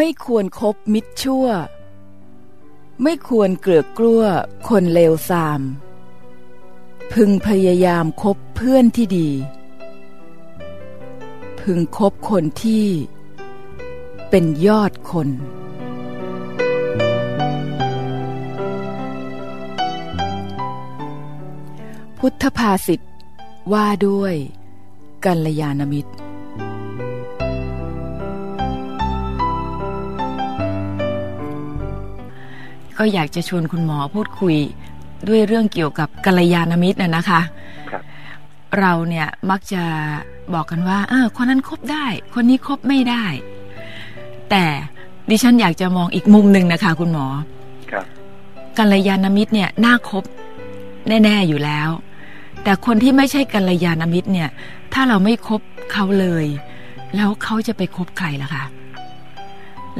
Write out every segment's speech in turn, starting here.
ไม่ควรครบมิตรชั่ว ไม่ควรเกลือกลั้วคนเลวทราม พึงพยายามคบเพื่อนที่ดี พึงคบคนที่เป็นยอดคนพุทธภาษิตว่าด้วยกัลยาณมิตร ก็อยากจะชวนคุณหมอพูดคุยด้วยเรื่องเกี่ยวกับกัลยาณมิตรน่ะนะคะครับเราเนี่ยมักจะบอกกันว่าเออคนนั้นคบได้ คนนี้คบไม่ได้ แต่ดิฉันอยากจะมองอีกมุมหนึ่งนะคะ คุณหมอครับกัลยาณมิตรเนี่ยน่าคบแน่ ๆ อยู่แล้ว แต่คนที่ไม่ใช่กัลยาณมิตรเนี่ย ถ้าเราไม่คบเขาเลย แล้วเขาจะไปคบใครล่ะคะ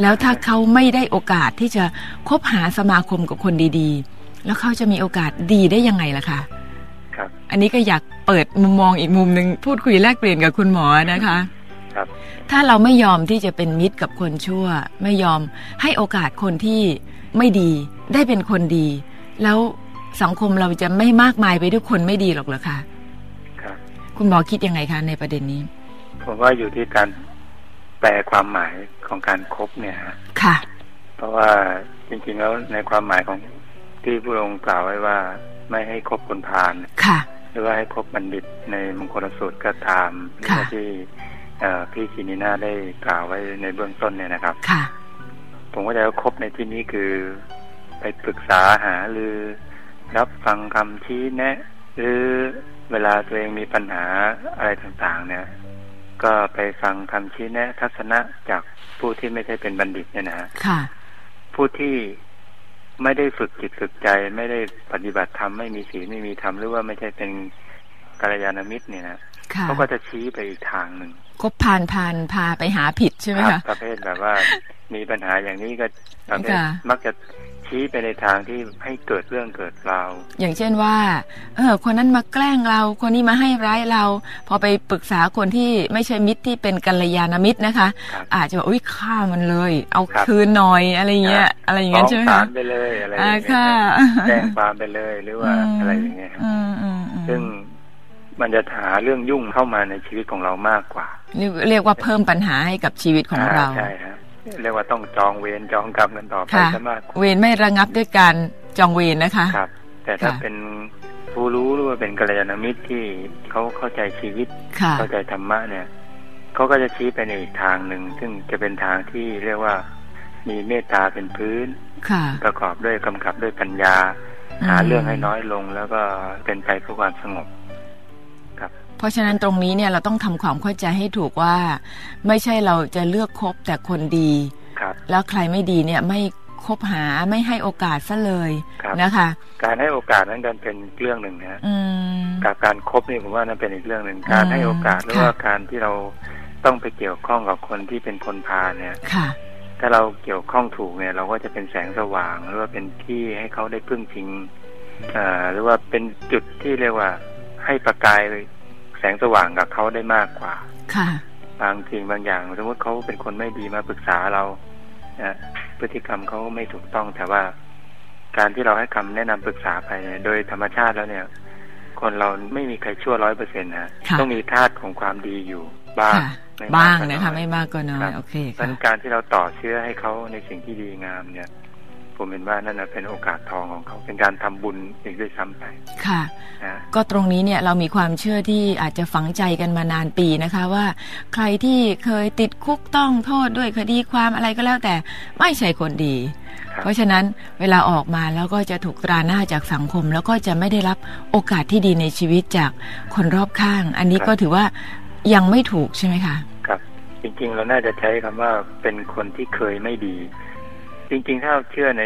แล้วถ้าเขาไม่ได้โอกาสที่จะคบหาสมาคมกับคนดีๆ แล้วเขาจะมีโอกาสดีได้ยังไงล่ะคะครับ อันนี้ก็อยากเปิดมุมมองอีกมุมหนึ่งพูดคุยแลกเปลี่ยนกับคุณหมอนะคะ ครับ ถ้าเราไม่ยอมที่จะเป็นมิตรกับคนชั่ว ไม่ยอมให้โอกาสคนที่ไม่ดีได้เป็นคนดี แล้วสังคมเราจะไม่มากมายไปด้วยคนไม่ดีหรอกเหรอคะครับ คุณหมอคิดยังไงคะในประเด็นนี้ ผมว่าอยู่ที่การ แปลความหมายของการครบเนี่ยฮะค่ะ เพราะว่าจริงๆแล้วในความหมายของที่พระองค์กล่าวไว้ว่าไม่ให้คบคนพาลค่ะหรือว่าให้คบบัณฑิตในมงคลสูตรก็ตามหรือค่ะว่าที่เอ่อพี่ชินินาได้กล่าวไว้ในเบื้องต้นเนี่ยนะครับ ค่ะ ผมก็จะคบในที่นี้คือไปปรึกษาหาหรือรับฟังคำชี้แนะ หรือเวลาตัวเองมีปัญหาอะไรต่างๆ เนี่ย ก็ไปฟังคำชี้แนะทัศนะจากผู้ที่ไม่ใช่เป็นบัณฑิตเนี่ยนะฮะค่ะผู้ที่ไม่ได้ฝึกจิตฝึกใจไม่ได้ปฏิบัติธรรมไม่มีศีลไม่มีธรรมหรือว่าไม่ใช่เป็นกัลยาณมิตรเนี่ยนะค่ะเขาก็จะชี้ไปอีกทางหนึ่งคบผ่านผ่านพาไปหาผิดใช่ไหมครัคะบประเภทแบบว่า มีปัญหาอย่างนี้ก็ประเภทค่ะมักจะ ชี้ไปในทางที่ให้เกิดเรื่องเกิดราวอย่างเช่นว่า เออ คนนั้นมาแกล้งเรา คนนี้มาให้ร้ายเรา พอไปปรึกษาคนที่ไม่ใช่มิตรที่เป็นกัลยาณมิตรนะคะครับอาจจะบอกอุ้ยฆ่ามันเลย เอาครับคืนหน่อยอะไรเงี้ย อะไรอย่างเงี้ยใช่ไหมฟ้องคะศาลไปเลยอะไรอย่างอ่าเงี้ยค่ะแจ้งความไปเลยหรือว่าอะไรอย่างเงี้ยครับอืมอืมอืมซึ่งมันจะหาเรื่องยุ่งเข้ามาในชีวิตของเรามากกว่า เรียกเรียกว่าเพิ่มปัญหาให้กับชีวิตของเราใช่ครับ เรียกว่าต้องจองเวรจองกรรมกันต่อไปค่ะซะมากกว่าเวรไม่ระงับด้วยการจองเวรนะคะครับ แต่ถ้าค่ะเป็นผู้รู้หรือว่าเป็นกัลยาณมิตรที่เขาเข้าใจชีวิตค่ะเข้าใจธรรมะเนี่ยเขาก็จะชี้ไปในอีกทางหนึ่ง ซึ่งจะเป็นทางที่เรียกว่ามีเมตตาเป็นพื้นค่ะประกอบด้วยกำกับด้วยปัญญา หาเรื่องให้น้อยลงแล้วก็เป็นไปเพื่อความสงบครับ เพราะฉะนั้นตรงนี้เนี่ยเราต้องทำความเข้าใจให้ถูกว่า ไม่ใช่เราจะเลือกคบแต่คนดีครับแล้วใครไม่ดีเนี่ยไม่คบหาไม่ให้โอกาสซะเลยครับนะคะ การให้โอกาสนั้นกันเป็นเรื่องหนึ่งนะฮะอืมกับการคบนี่ผมว่านั่นเป็นอีกเรื่องหนึ่งการอืมให้โอกาสหรือค่ะว่าการที่เราต้องไปเกี่ยวข้องกับคนที่เป็นคนพาลเนี่ยค่ะถ้าเราเกี่ยวข้องถูกเนี่ย เราก็จะเป็นแสงสว่าง หรือว่าเป็นที่ให้เขาได้พึ่งพิงเอ่อหรือว่าเป็นจุดที่เรียกว่าให้ประกาย แสงสว่างกับเขาได้มากกว่า ค่ะบางสิ่งบางอย่าง สมมติเขาเป็นคนไม่ดีมาปรึกษาเรานะพฤติกรรมเขาไม่ถูกต้องแต่ว่า การที่เราให้คำแนะนำปรึกษาไปเนี่ยโดยธรรมชาติแล้วเนี่ย คนเราไม่มีใครชั่วร้อยเปอร์เซ็นต์นะค่ะต้องมีธาตุของความดีอยู่บ้างค่ะไม่มกบ้างก็นะอยคะไม่มากก็น้อครัยบโอเคเพราะฉะค่ะนั้นการที่เราต่อเชื้อให้เขาในสิ่งที่ดีงามเนี่ย ผมเห็นว่านั่นนะเป็นโอกาสทองของเขา เป็นการทำบุญอีกด้วยซ้ำไป ค่ะนะก็ตรงนี้เนี่ยเรามีความเชื่อที่อาจจะฝังใจกันมานานปีนะคะว่า ใครที่เคยติดคุกต้องโทษด้วยคดีความอะไรก็แล้วแต่ไม่ใช่คนดีครับเพราะฉะนั้นเวลาออกมาแล้วก็จะถูกตราหน้าจากสังคม แล้วก็จะไม่ได้รับโอกาสที่ดีในชีวิตจากคนรอบข้าง อันนี้ก็ถือว่ายังไม่ถูกใช่ไหมคะ ครับ จริงๆเราน่าจะใช้คำว่าเป็นคนที่เคยไม่ดี จริงๆ ถ้าเราเชื่อใน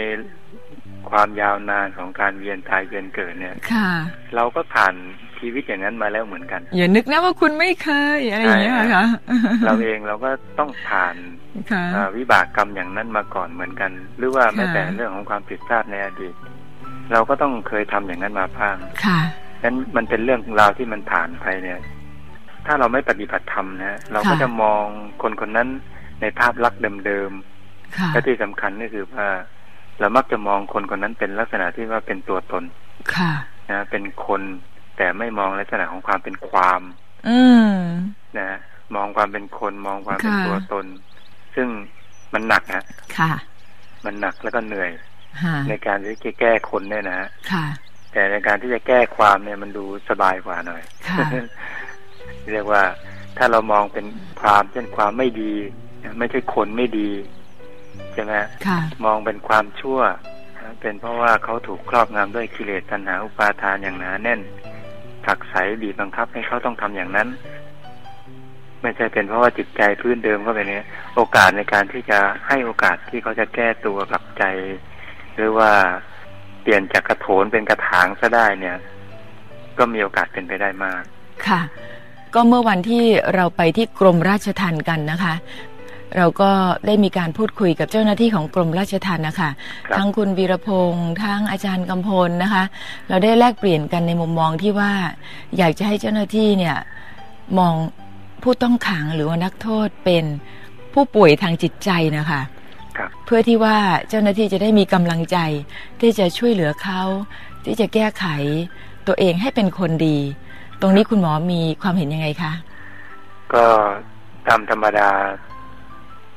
ความยาวนานของการเวียนตายเวียนเกิดเนี่ย ค่ะ เราก็ผ่านชีวิตอย่างนั้นมาแล้วเหมือนกัน อย่านึกนะว่าคุณไม่เคยอะไรอย่างเงี้ยค่ะ เราเองเราก็ต้องผ่านค่ะอ่าวิบากกรรมอย่างนั้นมาก่อนเหมือนกัน หรือว่าค่ะแม้แต่เรื่องของความผิดพลาดในอดีต เราก็ต้องเคยทำอย่างนั้นมาบ้าง ค่ะนั้นมันเป็นเรื่องราวที่มันผ่านไปเนี่ย ถ้าเราไม่ปฏิบัติธรรมนะ เราก็ค่ะจะมองคนคนนั้นในภาพลักษณ์เดิมค่ะ และที่สำคัญก็คือว่า เรามักจะมองคนคนนั้นเป็นลักษณะที่ว่าเป็นตัวตน ค่ะนะเป็นคนแต่ไม่มองลักษณะของความเป็นความ อืมนะมองความเป็นคนมองความเป็นค่ะตัวตน ซึ่งมันหนักฮะค่ะ มันหนักแล้วก็เหนื่อยฮะในการที่จะแก้คนเนี่ยนะฮะค่ะ แต่ในการที่จะแก้ความเนี่ยมันดูสบายกว่าหน่อยค่ะเรียกว่าถ้าเรามองเป็นความเช่นความไม่ดี ไม่ใช่คนไม่ดี ใช่ไหมค่ะมองเป็นความชั่ว เป็นเพราะว่าเขาถูกครอบงำด้วยกิเลสตัณหาอุปาทานอย่างหนาแน่นผลักไสบีบบังคับให้เขาต้องทำอย่างนั้น ไม่ใช่เป็นเพราะว่าจิตใจพื้นเดิมเขาเป็นเนี้ยโอกาสในการที่จะให้โอกาสที่เขาจะแก้ตัวกลับใจ หรือว่าเปลี่ยนจากกระโถนเป็นกระถางซะได้เนี่ย ก็มีโอกาสเป็นไปได้มาก ค่ะ ก็เมื่อวันที่เราไปที่กรมราชทัณฑ์กันนะคะ เราก็ได้มีการพูดคุยกับเจ้าหน้าที่ของกรมราชทัณฑ์นะคะครับทั้งคุณวีรพงษ์ทั้งอาจารย์กำพลนะคะ เราได้แลกเปลี่ยนกันในมุมมองที่ว่า อยากจะให้เจ้าหน้าที่เนี่ยมองผู้ต้องขังหรือว่านักโทษเป็นผู้ป่วยทางจิตใจนะคะครับเพื่อที่ว่าเจ้าหน้าที่จะได้มีกำลังใจที่จะช่วยเหลือเขาที่จะแก้ไขตัวเองให้เป็นคนดี ตรงนี้คุณหมอมีความเห็นยังไงคะ ก็ตามธรรมดา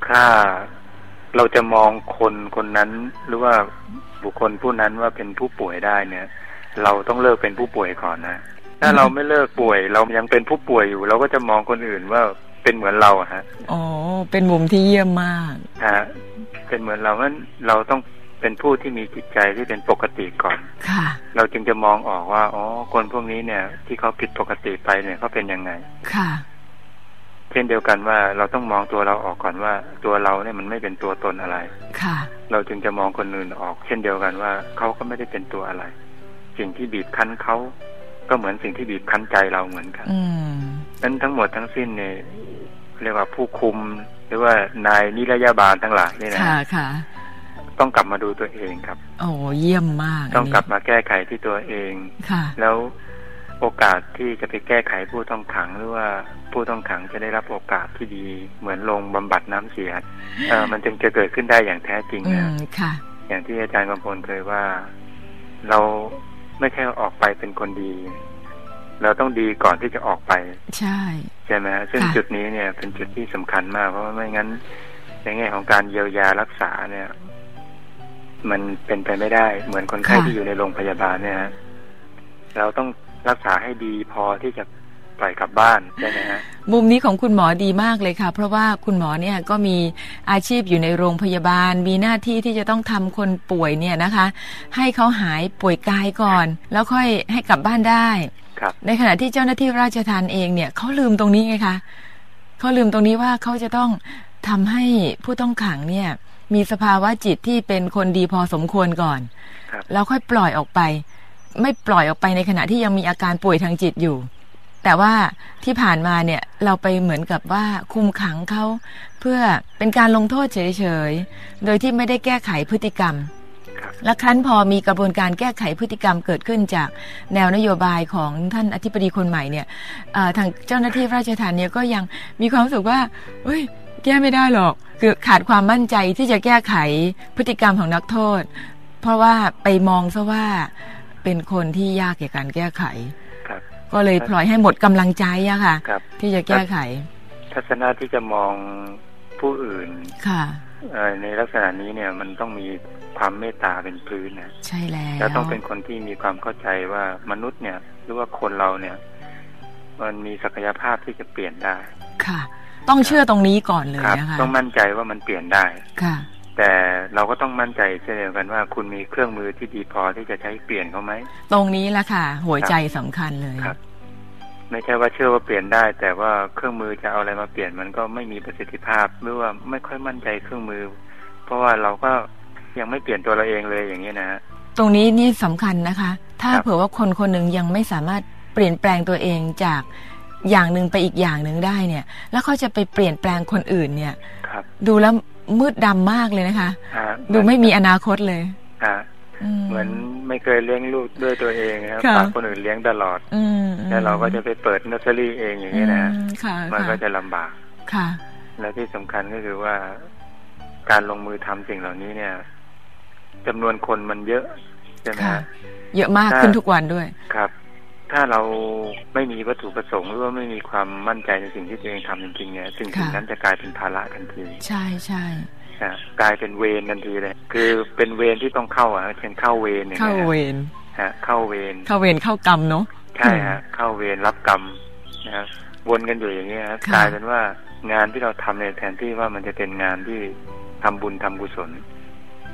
ถ้าเราจะมองคนคนนั้น หรือว่าบุคคลผู้นั้นว่าเป็นผู้ป่วยได้เนี่ย เราต้องเลิกเป็นผู้ป่วยก่อนนะถ้าเราไม่เลิกป่วย เรายังเป็นผู้ป่วยอยู่ เราก็จะมองคนอื่นว่าเป็นเหมือนเราอะฮะอ๋อเป็นมุมที่เยี่ยมมากฮะเป็นเหมือนเรางั้นเราต้องเป็นผู้ที่มีจิตใจที่เป็นปกติก่อนค่ะ เราจึงจะมองออกว่าอ๋อคนพวกนี้เนี่ย ที่เขาผิดปกติไปเนี่ยเขาเป็นยังไง ค่ะเช่นเดียวกันว่าเราต้องมองตัวเราออกก่อนว่าตัวเราเนี่ยมันไม่เป็นตัวตนอะไร ค่ะ เราจึงจะมองคนอื่นออก เช่นเดียวกันว่าเขาก็ไม่ได้เป็นตัวอะไร สิ่งที่บีบคั้นเขาก็เหมือนสิ่งที่บีบคั้นใจเราเหมือนกันอืมนั้นทั้งหมดทั้งสิ้นเนี่ยเรียกว่าผู้คุม หรือว่านายนิรยาบาลทั้งหลายนี่นะค่ะค่ะต้องกลับมาดูตัวเองครับ โอ้เยี่ยมมาก ต้องกลับนนี้มาแก้ไขที่ตัวเอง ค่ะ แล้ว โอกาสที่จะไปแก้ไขผู้ต้องขังหรือว่าผู้ต้องขังจะได้รับโอกาสที่ดีเหมือนลงบำบัดน้ำเสียเออมันจึงจะเกิดขึ้นได้อย่างแท้จริงอืนะมค่ะอย่างที่อาจารย์กำพลเคยว่า เราไม่ใช่ออกไปเป็นคนดี เราต้องดีก่อนที่จะออกไป ใช่ ใช่ไหมฮะซึ่งค่ะจุดนี้เนี่ยเป็นจุดที่สำคัญมากเพราะว่าไม่งั้น ในแง่ของการเยียวยารักษาเนี่ย มันเป็นไปไม่ได้ เหมือนคนไข้ที่อยู่ในโรงพยาบาลเนี่ยฮะเราต้อง รักษาให้ดีพอที่จะปล่อยกลับบ้านใช่ไหมฮะมุมนี้ของคุณหมอดีมากเลยค่ะ เพราะว่าคุณหมอเนี่ยก็มีอาชีพอยู่ในโรงพยาบาล มีหน้าที่ที่จะต้องทำคนป่วยเนี่ยนะคะ ให้เขาหายป่วยกายก่อน แล้วค่อยให้กลับบ้านได้ครับในขณะที่เจ้าหน้าที่ราชทานเองเนี่ยเขาลืมตรงนี้ไงคะเขาลืมตรงนี้ว่าเขาจะต้องทำให้ผู้ต้องขังเนี่ย มีสภาวะจิตที่เป็นคนดีพอสมควรก่อนครับแล้วค่อยปล่อยออกไป ไม่ปล่อยออกไปในขณะที่ยังมีอาการป่วยทางจิตอยู่ แต่ว่าที่ผ่านมาเนี่ยเราไปเหมือนกับว่าคุมขังเขาเพื่อเป็นการลงโทษเฉยๆ โดยที่ไม่ได้แก้ไขพฤติกรรม และครั้นพอมีกระบวนการแก้ไขพฤติกรรมเกิดขึ้นจากแนวนโยบายของท่านอธิบดีคนใหม่เนี่ยทางเจ้าหน้าที่ราชทานเนี่ยก็ยังมีความรู้สึกว่าเฮ้ยแก้ไม่ได้หรอก คือขาดความมั่นใจที่จะแก้ไขพฤติกรรมของนักโทษ เพราะว่าไปมองซะว่า เป็นคนที่ยากแก่การแก้ไขครับก็เลยปล่อยให้หมดกำลังใจอะค่ะครับที่จะแก้ไข ทัศนะที่จะมองผู้อื่นค่ะเอ่อในลักษณะนี้เนี่ยมันต้องมีความเมตตาเป็นพื้นนะใช่แล้วแล้วต้องเป็นคนที่มีความเข้าใจว่ามนุษย์เนี่ยหรือว่าคนเราเนี่ย มันมีศักยภาพที่จะเปลี่ยนได้ ค่ะ ต้องเชื่อตรงนี้ก่อนเลยครับนะคะต้องมั่นใจว่ามันเปลี่ยนได้ ค่ะ แต่เราก็ต้องมั่นใจเช่นเดียวกันว่า คุณมีเครื่องมือที่ดีพอที่จะใช้เปลี่ยนเขาไหม ตรงนี้แหละค่ะ หัวใจสำคัญเลยครับ ไม่ใช่ว่าเชื่อว่าเปลี่ยนได้ แต่ว่าเครื่องมือจะเอาอะไรมาเปลี่ยนมันก็ไม่มีประสิทธิภาพหรือว่าไม่ค่อยมั่นใจเครื่องมือ เพราะว่าเราก็ยังไม่เปลี่ยนตัวเราเองเลยอย่างนี้นะฮะตรงนี้นี่สำคัญนะคะ ถ้าครับเผื่อว่าคนคนหนึ่งยังไม่สามารถเปลี่ยนแปลงตัวเองจากอย่างหนึ่งไปอีกอย่างหนึ่งได้เนี่ย แล้วเขาจะไปเปลี่ยนแปลงคนอื่นเนี่ยครับดูแล้ว มืดดำมากเลยนะคะฮะดูไม่มีอนาคตเลยฮะอืมเหมือนไม่เคยเลี้ยงลูกด้วยตัวเองนะครับค่ะฝากคนอื่นเลี้ยงตลอด อืมแล้วเราก็จะไปเปิดนัสเซอรี่เองอย่างนี้นะอืมค่ะมันก็ค่ะจะลำบากค่ะ แล้วที่สำคัญก็คือว่า การลงมือทำสิ่งเหล่านี้เนี่ยจำนวนคนมันเยอะใช่ไหมค่ะฮะเยอะมากขึ้นทุกวันด้วย ครับ ถ้าเราไม่มีวัตถุประสงค์หรือว่าไม่มีความมั่นใจในสิ่งที่ตัวเองทำจริงๆเนี่ยสิ่งสิ่งค่ะนั้นจะกลายเป็นภาระทันที ใช่ใช่นะกลายเป็นเวรทันทีเลย คือเป็นเวรที่ต้องเข้าอะเช่นเข้าเวรอย่างเข้าเงี้ยเวรฮะ เข้าเวรเข้าเวรเข้ากรรมเนาะใช่ฮะเข้าเวรรับกรรมนะครับวนกันอยู่อย่างเงี้ยฮะค่ะกลายเป็นว่างานที่เราทำในยแทนที่ว่ามันจะเป็นงานที่ทำบุญทำกุศล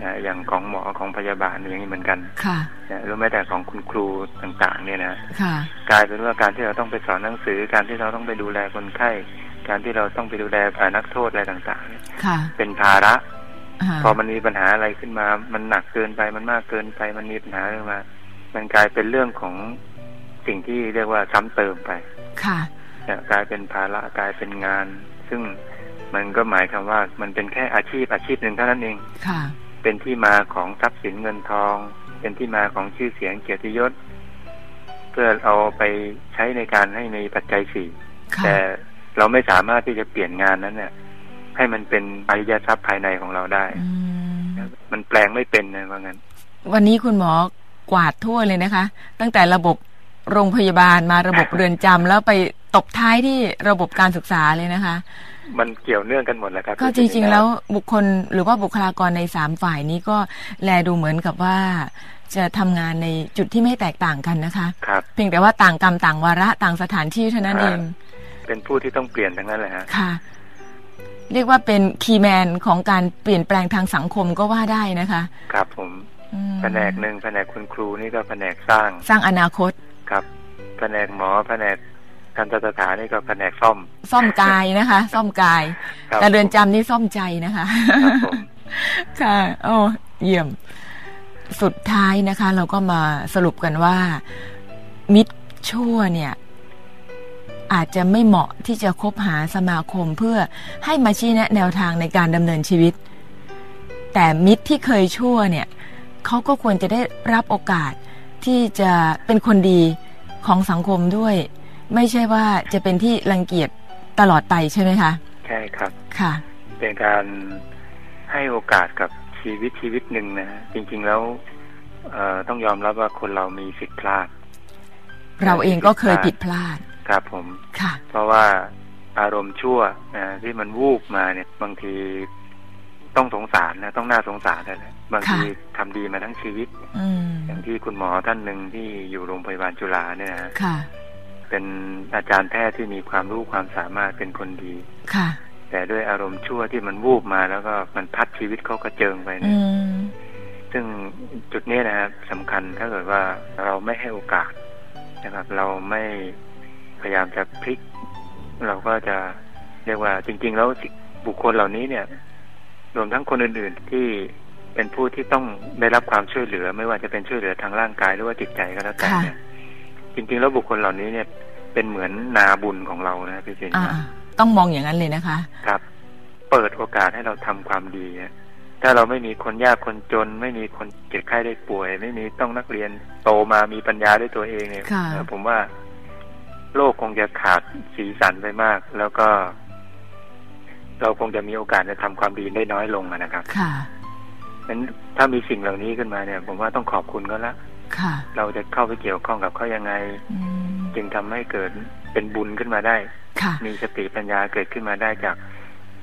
นะอย่างของหมอของพยาบาลอย่างนี้เหมือนกันค่ะนะหรือแม้แต่ของคุณครูต่างๆ เนี่ยนะค่ะกลายเป็นว่าการที่เราต้องไปสอนหนังสือ การที่เราต้องไปดูแลคนไข้ การที่เราต้องไปดูแลเอ่อนักโทษอะไรต่างๆเนี่ยค่ะเป็นภาระาพอมันมีปัญหาอะไรขึ้นมา มันหนักเกินไป มันมากเกินไป มันมีปัญหาขึ้นมา มันกลายเป็นเรื่องของสิ่งที่เรียกว่าซ้ำเติมไป ค่ะเนี่ยกลายเป็นภาระกลายเป็นงาน ซึ่งมันก็หมายความว่ามันเป็นแค่อาชีพอาชีพหนึ่งเท่านั้นเอง ค่ะ เป็นที่มาของทรัพย์สินเงินทอง เป็นที่มาของชื่อเสียงเกียรติยศ เพื่อเอาไปใช้ในการให้มีปัจจัยสี่ค่ะแต่เราไม่สามารถที่จะเปลี่ยนงานนั้นเนี่ยให้มันเป็นอริยทรัพย์ภายในของเราได้อืมมันแปลงไม่เป็นนะว่างั้น วันนี้คุณหมอกวาดทั่วเลยนะคะ ตั้งแต่ระบบโรงพยาบาลมาระบบเรือนจำแล้วไปตบท้ายที่ระบบการศึกษาเลยนะคะ มันเกี่ยวเนื่องกันหมดแหละครับ ก็จริง ๆ แล้วบุคคลหรือว่าบุคลากรในสามฝ่ายนี้ก็แลดูเหมือนกับว่าจะทำงานในจุดที่ไม่แตกต่างกันนะคะครับเพียงแต่ว่าต่างกรรมต่างวาระต่างสถานที่เท่านั้นเอง เป็นผู้ที่ต้องเปลี่ยนทั้งนั้นแหละฮะค่ะ เรียกว่าเป็นคีย์แมนของการเปลี่ยนแปลงทางสังคมก็ว่าได้นะคะ ครับผมอืมแผนกหนึ่งแผนกคุณครูนี่ก็แผนกสร้าง สร้างอนาคตครับ แผนกหมอแผนก ทันตสถานนี่ก็แผนกซ่อม ซ่อมกายนะคะ ซ่อมกายครับแต่เรือนจำนี่ซ่อมใจนะคะครับผมค่ะ โอ้เยี่ยม สุดท้ายนะคะ เราก็มาสรุปกันว่า มิตรชั่วเนี่ย อาจจะไม่เหมาะที่จะคบหาสมาคมเพื่อให้มาชี้แนะแนวทางในการดำเนินชีวิต แต่มิตรที่เคยชั่วเนี่ยเขาก็ควรจะได้รับโอกาสที่จะเป็นคนดีของสังคมด้วย ไม่ใช่ว่าจะเป็นที่รังเกียจตลอดไปใช่ไหมคะใช่ครับ ค่ะ เป็นการให้โอกาสกับชีวิตชีวิตหนึ่งนะฮะจริง ๆแล้วเอ่อต้องยอมรับว่าคนเรามีสิทธิ์พลาด เราเองก็เคยผิดพลาด ครับผมค่ะ เพราะว่าอารมณ์ชั่วนะที่มันวูบมาเนี่ย บางทีต้องสงสารนะต้องน่าสงสารเลยนะบางทีทำดีมาทั้งชีวิตอืมอย่างที่คุณหมอท่านหนึ่งที่อยู่โรงพยาบาลจุฬาเนี่ยนะค่ะ เป็นอาจารย์แพทย์ที่มีความรู้ความสามารถเป็นคนดีค่ะ แต่ด้วยอารมณ์ชั่วที่มันวูบมาแล้วก็มันพัดชีวิตเขากระเจิงไปอืเนี่ยมซึ่งจุดนี้นะครับสำคัญถ้าเกิดว่าเราไม่ให้โอกาสนะครับ เราไม่พยายามจะพลิก เราก็จะเรียกว่าจริง ๆ แล้วบุคคลเหล่านี้เนี่ย รวมทั้งคนอื่น ๆ ที่เป็นผู้ที่ต้องได้รับความช่วยเหลือ ไม่ว่าจะเป็นช่วยเหลือทางร่างกายหรือว่าจิตใจก็แล้วแต่ค่ะเนี่ย จริง ๆ แล้วบุคคลเหล่านี้เนี่ย เป็นเหมือนนาบุญของเรานะพี่จินอ่าต้องมองอย่างนั้นเลยนะคะ ครับ เปิดโอกาสให้เราทำความดีนะถ้าเราไม่มีคนยากคนจน ไม่มีคนเจ็บไข้ได้ป่วย ไม่มีต้องนักเรียนโตมามีปัญญาด้วยตัวเองเนี่ยค่ะเออผมว่า โลกคงจะขาดสีสันไปมาก แล้วก็ เราคงจะมีโอกาสจะทำความดีได้น้อยลงอะนะครับ ค่ะนั้นถ้ามีสิ่งเหล่านี้ขึ้นมาเนี่ย ผมว่าต้องขอบคุณก็ละค่ะ เราจะเข้าไปเกี่ยวข้องกับเขายังไงอืมจึงทำให้เกิดเป็นบุญขึ้นมาได้ค่ะมีสติปัญญาเกิดขึ้นมาได้จาก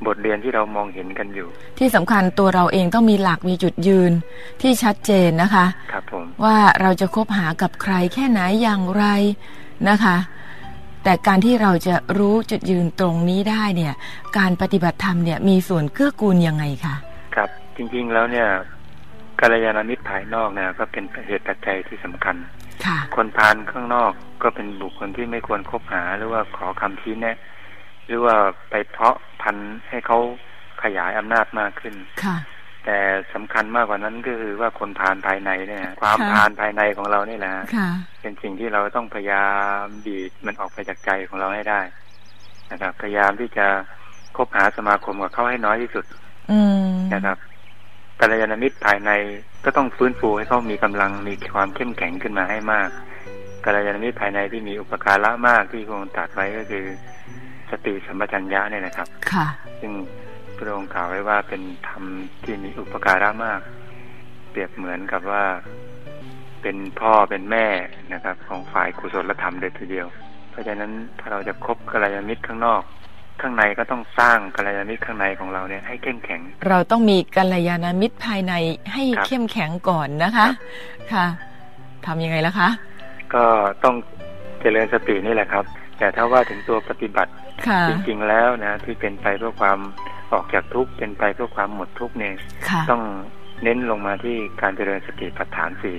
บทเรียนที่เรามองเห็นกันอยู่ ที่สำคัญตัวเราเองต้องมีหลักมีจุดยืนที่ชัดเจนนะคะครับผมว่าเราจะคบหากับใครแค่ไหนอย่างไรนะคะ แต่การที่เราจะรู้จุดยืนตรงนี้ได้เนี่ย การปฏิบัติธรรมเนี่ยมีส่วนเกื้อกูลยังไงคะครับ จริงๆแล้วเนี่ย กัลยาณมิตรภายนอกเนี่ยก็เป็นเหตุปัจจัยที่สำคัญค่ะคนพาลข้างนอกก็เป็นบุคคลที่ไม่ควรคบหาหรือว่าขอคำชี้แนะ หรือว่าไปเพาะพันธุ์ให้เขาขยายอำนาจมากขึ้นค่ะแต่สำคัญมากกว่านั้นก็คือว่าคนพาลภายในเนี่ย ความค่ะพาลภายในของเรานี่แหละค่ะเป็นสิ่งที่เราต้องพยายามดีดมันออกไปจากใจของเราให้ได้นะครับพยายามที่จะคบหาสมาคมกับเขาให้น้อยที่สุดอืมนะครับ กัลยาณมิตรภายในก็ต้องฟื้นฟูให้เขามีกำลังมีความเข้มแข็งขึ้นมาให้มากกัลยาณมิตรภายในที่มีอุปการะมากที่คงตรัดไว้ก็คือ สติสัมปชัญญะเนี่ยนะครับ ค่ะ ซึ่งพระองค์กล่าวไว้ว่าเป็นธรรมที่มีอุปการะมาก เปรียบเหมือนกับว่าเป็นพ่อเป็นแม่นะครับ ของฝ่ายกุศลธรรมเลยทีเดียว เพราะฉะนั้นถ้าเราจะคบกัลยาณมิตรข้างนอก ข้างในก็ต้องสร้างกัลยาณมิตรข้างในของเราเนี่ยให้เข้มแข็ง เราต้องมีกัลยาณมิตรภายในให้ครับเข้มแข็งก่อนนะคะครับค่ะทำยังไงล่ะคะ ก็ต้องเจริญสตินี่แหละครับ แต่ถ้าว่าถึงตัวปฏิบัติค่ะจริงๆแล้วนะที่เป็นไปเพื่อความออกจากทุกข์เป็นไปเพื่อความหมดทุกข์เนี่ยค่ะต้องเน้นลงมาที่การเจริญสติปัฏฐานสี่